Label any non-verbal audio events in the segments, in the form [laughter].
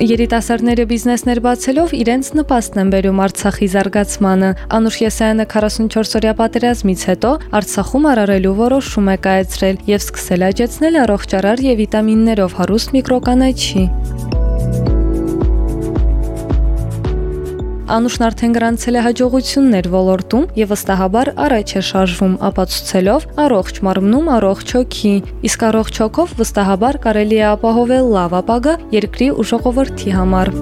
Երիտասարդները բիզնեսներ բացելով իրենց նպաստն են բերում Արցախի զարգացմանը։ Անուշ Եսայանը 44-օրյա պատերազմից հետո Արցախում արարելու որոշում է կայացրել եւ սկսել աճեցնել առողջարար եւ վիտամիններով հարուստ միկրոկանաչի։ Անուշն արդեն գրանցել է հաջողություններ ոլորտում եւ վստահաբար առաջ է շարժվում, ապացուցելով առողջ մարմնում առողջ հոգի։ Իսկ առողջ հոգով վստահաբար կարելի է ապահովել լավ ապագա երկրի ու ժողովրդի համար։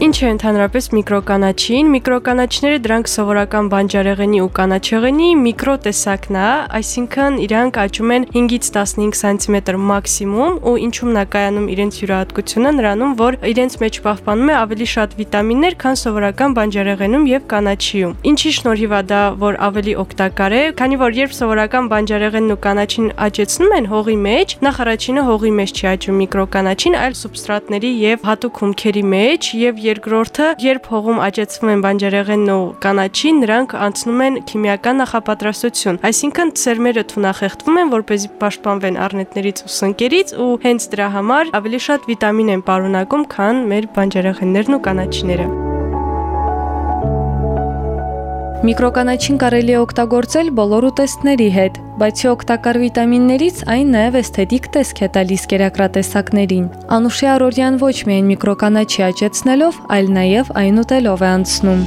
Ինչ է ընդհանրապես միկրոկանաչին։ Միկրոկանաչները դրանք սովորական բանջարեղենի ու կանաչեղենի միկրոտեսակն է, այսինքն իրանք աճում են 5-ից 15 սանտիմետր մաքսիմում ու ինչու՞մն է կայանում իրենց յուրահատկությունը նրանում, որ իրենց մեջ պահպանում է ավելի շատ վիտամիններ, քան սովորական բանջարեղենում եւ կանաչիում։ Ինչի շնորհիվ է դա, որ ավելի օգտակար է, քանի որ երբ սովորական բանջարեղենն ու կանաչին աճեցնում են հողի մեջ, նախ առաջինը հողի մեջ չի աճում միկրոկանաչին, այլ սուբստրատների եւ հատուկ հումքերի մեջ եւ երկրորդը, երբ հողում աճեցվում են բանջարեղենն ու կանաչին, նրանք անցնում են քիմիական նախապատրաստություն։ Այսինքն ծերմերը թունախեղդվում են, որ เป զի պաշտպանվեն առնետներից ու սնկերից ու հենց դրա համար ավելի շատ վիտամին են պարունակում, քան մեր բանջարեղեններն ու կանաչիները։ Միկրոկանաչին կարելի է օգտագործել բոլոր ուտեստների հետ, բացի օգտակար վիտամիններից, այն նաև էսթետիկ տեսք է տալիս կերակրատեսակներին։ Անուշի Արորյան ոչ միայն միկրոկանաչի աճեցնելով, այլ նաև այն ուտելով է անցնում։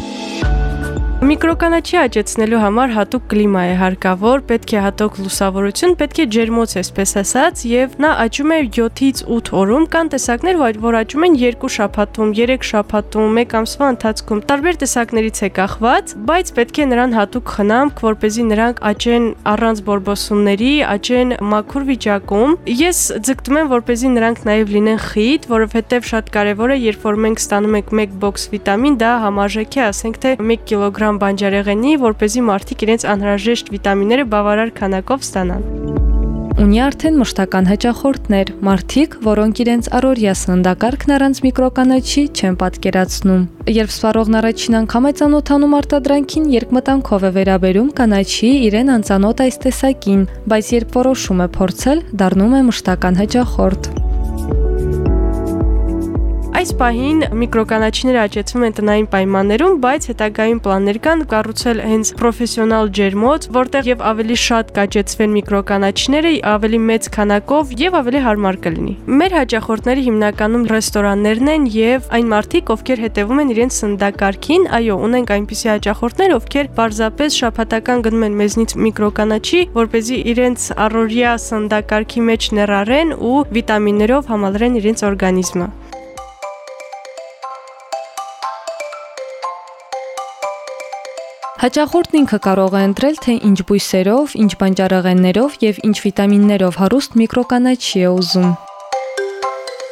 Միկրոկանաչի աճեցնելու համար հատուկ կլիմա է հարկավոր, պետք է հատուկ լուսավորություն, պետք է ջերմոց այսպես ասած, եւ նա աճում է 7-ից 8 օրում, կան տեսակներ, որ աճում են 2 շաբաթում, 3 շաբաթում, 1 ամսվա ընթացքում։ Տարբեր տեսակներից է կախված, բայց պետք է նրան հատուկ խնամք, որ เป զի նրանք աճեն առանց բորբոսումների, աճեն մաքուր վիճակում։ Ես ձգտում եմ, որ เป զի նրանք նաեւ լինեն խիտ, որովհետեւ շատ կարեւոր է, երբ որ մենք ստանում ենք 1 բոքս վիտամին, դա համարժեք է, ասենք թե 1 կիլոգրամ կիլոգրամ բանջարեղենի, որ เป զի մարդիկ իրենց անհրաժեշտ վիտամինները բավարար քանակով ստանան ունի արդեն մշտական հաճախորդներ, մարդիկ, որոնք իրենց առօրյա սննդակարգն առանց միկրոկանաչի չեն պատկերացնում։ Երբ սպառողն առաջին անգամ է ծանոթանում արտադրանքին, երկմտանքով է վերաբերում կանաչի իրեն անծանոթ այս տեսակին, բայց երբ որոշում է փորձել, դառնում է մշտական հաճախորդ։ Այս պահին միկրոկանաչիները աճեցվում են տնային պայմաններում, բայց հետագայում պլաններ կան կառուցել հենց պրոֆեսիոնալ ջերմոց, որտեղ եւ ավելի շատ կաճեցվեն միկրոկանաչիները, ավելի մեծ քանակով եւ ավելի հարմար կլինի։ Մեր հաճախորդները հիմնականում ռեստորաններն են եւ այն մարդիկ, ովքեր հետևում են իրենց սննդակարգին, այո, ունենք այնպիսի հաճախորդներ, ովքեր պարզապես շաբաթական գնում են մեզնից միկրոկանաչի, որ เป զի իրենց առօրյա սննդակարգի մեջ ներառեն ու վիտամիններով համալրեն իրենց օրգանիզմը։ Հաճախորդն ինքը կարող է ընտրել, թե ինչ բույսերով, ինչ բանջարեղեններով եւ ինչ վիտամիններով հարուստ միկրոկանաչի է ուզում։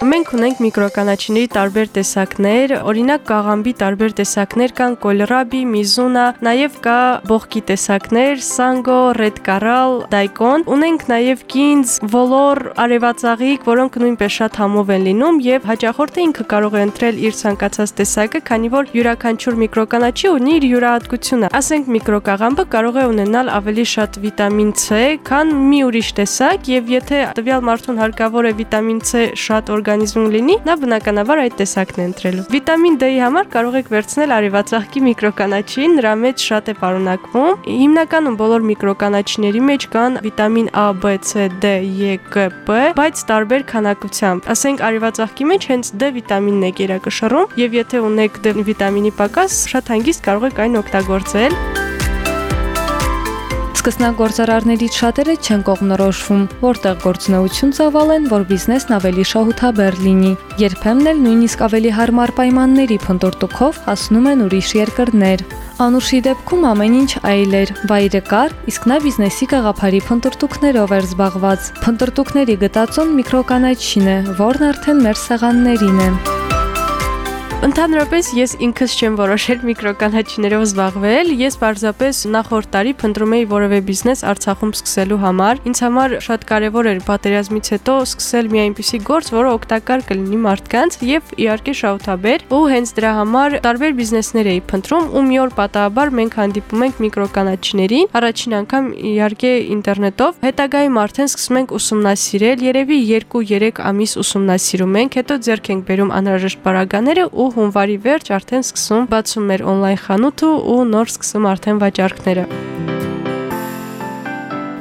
Մենք ունենք միկրոկանաչիների տարբեր տեսակներ, օրինակ կաղամբի տարբեր տեսակներ կան կոլրաբի, միզունա, նաև կա բողկի տեսակներ, սանգո, ռեդ կարալ, դայկոն։ Ունենք նաև կինձ, վոլոր, արևածաղիկ, որոնք նույնպես շատ համով են լինում եւ հաճախորդը ինքը կարող է ընտրել իր ցանկացած տեսակը, քանի որ յուրաքանչյուր միկրոկանաչի ունի իր յուրահատկությունը։ Ասենք միկրոկաղամբը կարող է ունենալ ավելի շատ վիտամին C, քան մի ուրիշ տեսակ եւ եթե տվյալ մարդուն հարկավոր է վիտամին C շատ օրգան օրգանիզմում լինի, նա բնականաբար այդ տեսակն է ընտրելու։ Վիտամին D-ի համար կարող եք վերցնել արևածաղկի միկրոկանաչին, նրա մեջ շատ է պարունակվում։ Հիմնականում բոլոր միկրոկանաչիների մեջ կան վիտամին A, B, C, D, E, K, P, բայց տարբեր քանակությամբ։ Ասենք արևածաղկի մեջ հենց D վիտամինն է կերակշռում, եւ եթե ունեք D վիտամինի պակաս, շատ հանգիստ կարող եք այն օգտագործել։ Սկսնագործարարներից շատերը չեն կողմնորոշվում, որտեղ գործունեություն ծավալեն, որ բիզնեսն ավելի շահութաբեր լինի։ Երբեմն էլ նույնիսկ ավելի հարմար պայմանների փնտրտուքով հասնում են ուրիշ երկրներ։ Անուշի դեպքում ամեն ինչ այլ էր, վայրը կար, իսկ նա բիզնեսի գաղափարի փնտրտուքներով էր զբաղված։ Փնտրտուքների գտածոն միկրոկանաչին է, որն արդեն մեր սեղաններին է։ Ընդհանրապես ես ինքս չեմ որոշել միկրոկանաչիներով զբաղվել, ես պարզապես նախորդ տարի փնտրում էի որևէ բիզնես Արցախում սկսելու համար։ Ինձ համար շատ կարևոր էր պատերազմից հետո սկսել մի այնպիսի գործ, որը օգտակար կլինի մարդկանց եւ իհարկե շահութաբեր, ու հենց դրա համար տարբեր բիզնեսներ էի փնտրում, ու մի օր պատահաբար մենք հանդիպում ենք միկրոկանաչիներին, առաջին անգամ իհարկե ինտերնետով, հետագայում արդեն սկսում ենք ուսումնասիրել, երևի 2-3 ամիս ուսումնասիրում ենք, հետո ձեռք ենք բերում անհրաժեշտ բարագաները ու հունվարի վերջ արդեն սկսում բացում մեր on-line խանութը ու նոր սկսում արդեն վաճառքները։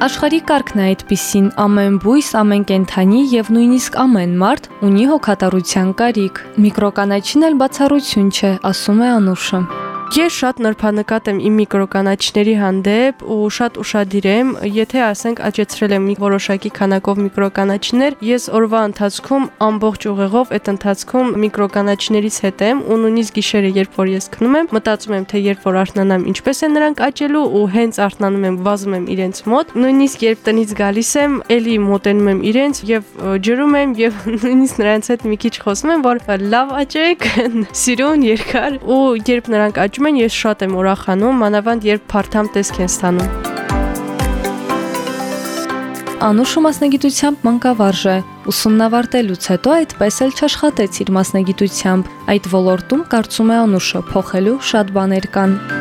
Աշխարհի կարգն է այդպիսին. Ամեն բույս, ամեն կենթանի եւ նույնիսկ ամեն մարդ ունի հոգատարության կարիք։ Միկրոկանաչին էլ բացառություն չէ, ասում է Անուշը։ Ես շատ նրբանկատ եմ իմ միկրոկանաչների հանդեպ ու շատ ուրախadir եմ, եթե ասենք աճեցրել եմ մի որոշակի քանակով միկրոկանաչներ, ես օրվա ընթացքում ամբողջ ուղեղով այդ ընթացքում միկրոկանաչներից հետ եմ ու նույնիսկ գիշերը երբ որ ես քնում եմ, մտածում եմ թե երբ որ արթնանամ ինչպես է նրանք աճելու ու հենց արթնանում եմ, վազում եմ իրենց մոտ, նույնիսկ երբ տնից գալիս եմ, ելի մոտենում եմ իրենց եւ ջրում եմ եւ [laughs] նույնիսկ նրանց հետ մի քիչ խոսում եմ, որ լավ աճեք, [laughs] սիրուն, երկար ու երբ նրանք աճ հիշում են, ես շատ եմ ուրախանում, մանավանդ երբ փարթամ տեսք են ստանում։ Անուշը մասնագիտությամբ մանկավարժ է։ Ուսումնավարտելուց հետո այդպես էլ չաշխատեց իր մասնագիտությամբ։ Այդ ոլորտում կարծում է Անուշը փոխելու շատ բաներ կան։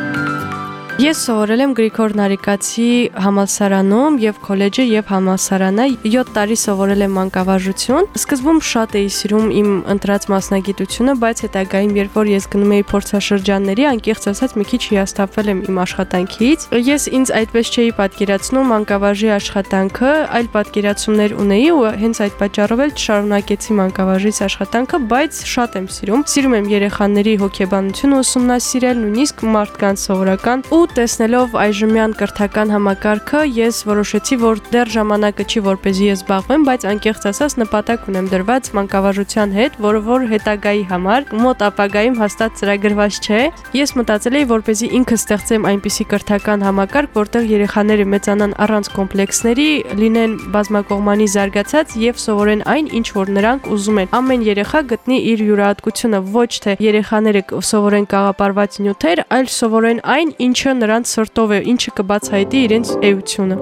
Ես սովորել եմ Գրիգոր Նարիկացի համալսարանում եւ քոլեջը եւ համալսարանը 7 տարի սովորել եմ մանկավարժություն։ Սկզբում շատ էի սիրում իմ ընտրած մասնագիտությունը, բայց հետագայում երբ որ ես գնում էի փորձաշրջանների, անկեղծ ասած մի քիչ հիասթափվել եմ իմ աշխատանքից։ Ես ինձ այդպես չէի պատկերացնում մանկավարժի աշխատանքը, այլ պատկերացումներ ունեի ու հենց այդ պատճառով էլ շարունակեցի մանկավարժից աշխատանքը, բայց շատ եմ սիրում։ Սիրում եմ երեխաների հոգեբանությունը ուսումնասիրել, նույնիսկ մարդկանց սովորական ու տեսնելով այժմյան կրթական համակարգը, ես որոշեցի, որ դեռ ժամանակը չի, որպեսզի ես զբաղվեմ, բայց անկեղծ ասած նպատակ ունեմ դրված մանկավարժության հետ, որը որ հետագայի համար մոտ ապագայում հաստատ ծրագրված չէ։ Ես մտածել էի, որպեսզի ինքս ստեղծեմ այնպիսի կրթական համակարգ, որտեղ երեխաները մեծանան առանց կոմպլեքսների, լինեն բազմակողմանի զարգացած եւ սովորեն այն, ինչ որ նրանք ուզում են։ Ամեն երեխա գտնի իր յուրահատկությունը, ոչ թե երեխաները սովորեն կաղապարված նյութեր, այլ սովորեն այն, ինչը նրանց սրտով է, ինչը կբացահայտի իրենց էությունը։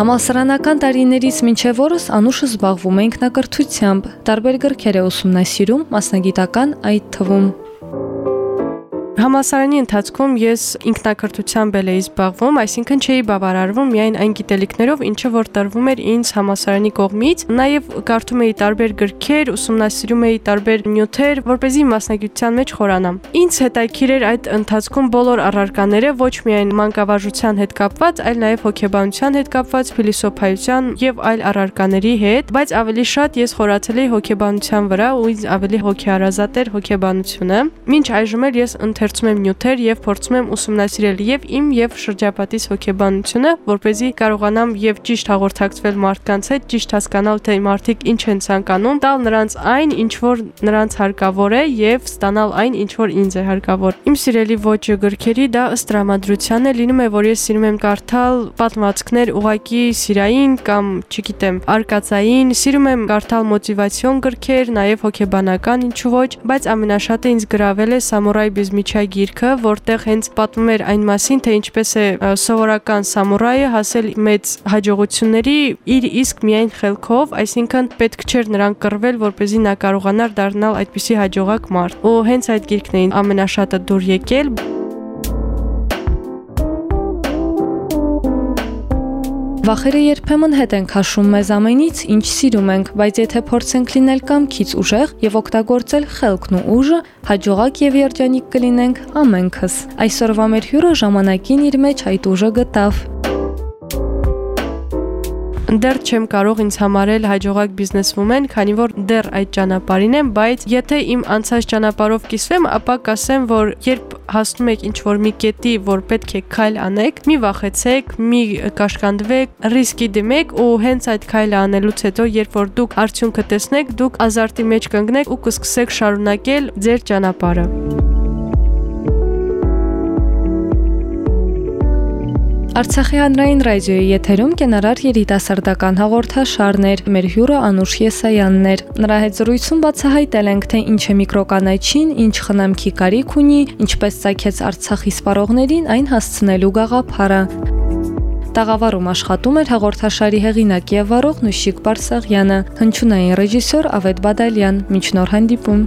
Համասարանական տարիներից մինչև օրս Անուշը զբաղվում է ինքնակրթությամբ, տարբեր գրքեր է ուսումնասիրում, մասնագիտական այդ թվում։ Համասարանի ընթացքում ես ինքնակրթությամբ էի զբաղվում, այսինքն չէի բավարարվում միայն այն գիտելիքներով, ինչը որ տրվում էր ինձ համասարանի կողմից, նաև կարդում էի տարբեր գրքեր, ուսումնասիրում էի տարբեր նյութեր, որ เป զի մասնագիտության մեջ խորանամ։ Ինձ հետաքրիր էր այդ ընթացքում բոլոր առարկաները, ոչ միայն մանկավարժության հետ կապված, այլ նաև հոգեբանության հետ կապված, փիլիսոփայության եւ այլ առարկաների հետ, բայց ավելի շատ ես խորացել էի հոգեբանության վրա ու ինձ ավելի հոգեարազատ էր հոգեբանությունը։ Մինչ այժմ էլ ես ընթեր ընթերցում եմ նյութեր եւ փորձում եմ ուսումնասիրել եւ իմ եւ շրջապատիս հոգեբանությունը, որ เป զի կարողանամ եւ ճիշտ հաղորդակցվել մարդկանց հետ, ճիշտ հասկանալ թե մարդիկ ինչ են ցանկանում, տալ նրանց այն, ինչ որ նրանց հարկավոր է եւ ստանալ այն, ինչ որ ինձ է հարկավոր։ Իմ սիրելի ոճը գրքերի դա ըստ տրամադրության է լինում է, որ ես սիրում եմ կարդալ պատմվածքներ ուղակի սիրային կամ, չգիտեմ, արկածային, սիրում եմ կարդալ մոտիվացիոն գրքեր, նաեւ հոգեբանական ինչու ոչ, բայց ամենաշատը ինձ գրավել է Samurai Bizmicha Սամուրայ գիրքը, որտեղ հենց պատմում էր այն մասին, թե ինչպես է սովորական սամուրայը հասել մեծ հաջողությունների իր իսկ միայն խելքով, այսինքն պետք չէր նրան կռվել, որ เป զի նա կարողանար դառնալ այդպիսի հաջողակ մարդ։ Ու հենց այդ գիրքն էին ամենաշատը դուր եկել։ Վախերը երբեմն հետ են քաշում մեզ ամենից, ինչ սիրում ենք, բայց եթե փորձենք լինել կամքից ուժեղ եւ օգտագործել խելքն ու ուժը, հաջողակ եւ երջանիկ կլինենք ամենքս։ Այսօրվա մեր հյուրը ժամանակին իր մեջ այդ ուժը գտավ դեռ չեմ կարող ինձ համարել հաջողակ բիզնեսվումեն, քանի որ դեռ այդ ճանապարհին եմ, բայց եթե իմ անցած ճանապարհով կիսվեմ, ապա կասեմ, որ երբ հասնում եք ինչ որ մի կետի, որ պետք է քայլ անեք, մի վախեցեք, մի կաշկանդվեք, ռիսկի դիմեք ու հենց այդ քայլը անելուց հետո, երբ որ դուք արդյունքը տեսնեք, դուք ազարտի մեջ կընկնեք ու կսկսեք շարունակել ձեր ճանապարհը։ Արցախի հանրային ռադիոյի եթերում կենարար երիտասարդական հաղորդաշարներ։ Մեր հյուրը Անուշ Եսայանն էր։ Նրա հետ զրույցում բացահայտել ենք, թե ինչ է միկրոկանայչին, ինչ խնամքի կարիք ունի, ինչպես ցակեց Արցախի սպառողներին այն հասցնելու գաղափարը։ Տաղավարում աշխատում էր հաղորդաշարի հեղինակ եւ վարող Նուշիկ Բարսեղյանը, հնչյունային ռեժիսոր Ավետ Բադալյան։ Մինչ նոր հանդիպում։